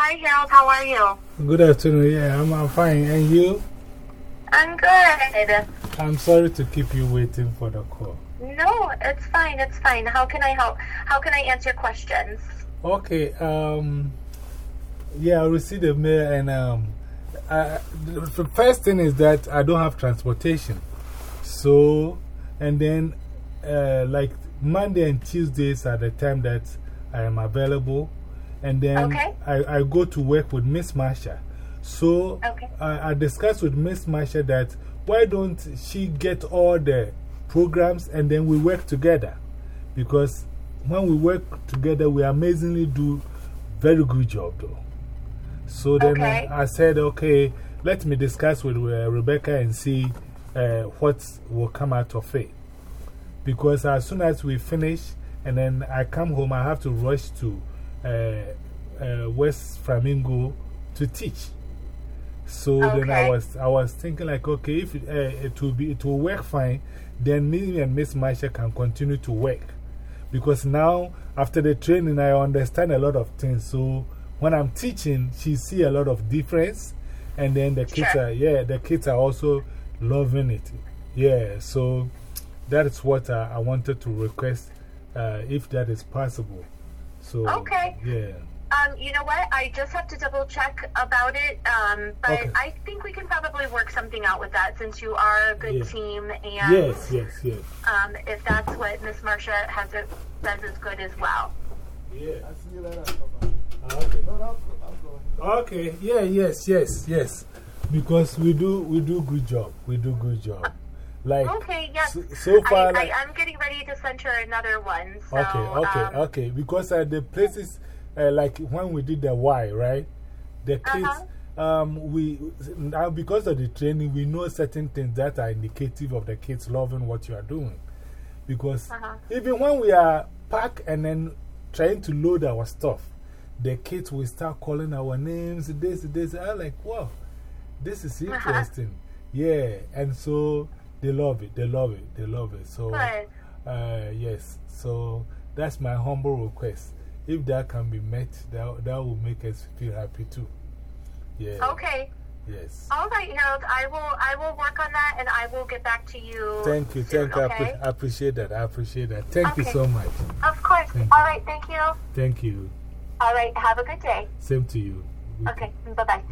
Hi, Harold. How are you? Good afternoon. Yeah, I'm, I'm fine. And you? I'm good. I'm sorry to keep you waiting for the call. No, it's fine. It's fine. How can I help? How can I answer questions? Okay. Um, yeah, I received a mail, and um, I, the first thing is that I don't have transportation. So, and then uh, like Monday and Tuesdays are the time that I am available. And then I, I go to work with Miss Marsha. So I, I discussed with Miss Marsha that why don't she get all the programs and then we work together? Because when we work together, we amazingly do very good job though. So then I, I, said, okay, let me discuss with uh, Rebecca and see uh, what will come out of it. Because as soon as we finish and then I come home, I have to rush to uh, uh, West Flamingo to teach. So then I was, I was thinking like, okay, if it, uh, it, will be, it will work fine, then me and Miss Marsha can continue to work. Because now, after the training, I understand a lot of things. So when I'm teaching, she see a lot of difference. And then the kids are, yeah, the kids are also loving it. Yeah, so that is what I, I wanted to request uh, if that is possible. So, okay. Yeah. Um, you know what? I just have to double check about it. Um, but okay. I think we can probably work something out with that since you are a good yeah. team. And yes, yes, yes. Um, if that's what Miss Marcia has it, says is good as well. Yeah. I see you later. Okay. Okay. Yeah, yes, yes, yes. Because we do, we do good job. We do good job. Like, okay, yes. So, so far, I, like, I, am getting ready to send her another one. So, okay, okay, um, okay. Because uh, the places, uh, like when we did the Y, right? The kids, -huh. um, we, now because of the training, we know certain things that are indicative of the kids loving what you are doing. Because -huh. even when we are packed and then trying to load our stuff, the kids will start calling our names, this, this. I'm like, wow, this is -huh. interesting. Yeah, and so they love it, they love it, they love it. So, uh, yes, so that's my humble request. If that can be met, that, that will make us feel happy too. Yeah. Okay. Yes. All right, Harold. I will, I will work on that and I will get back to you. Thank you. Soon, thank you. okay? I, appreciate that. I appreciate that. Thank okay. you so much. Of course. Thank All right. Thank you. Thank you. All right. Have a good day. Same to you. Okay. Bye bye.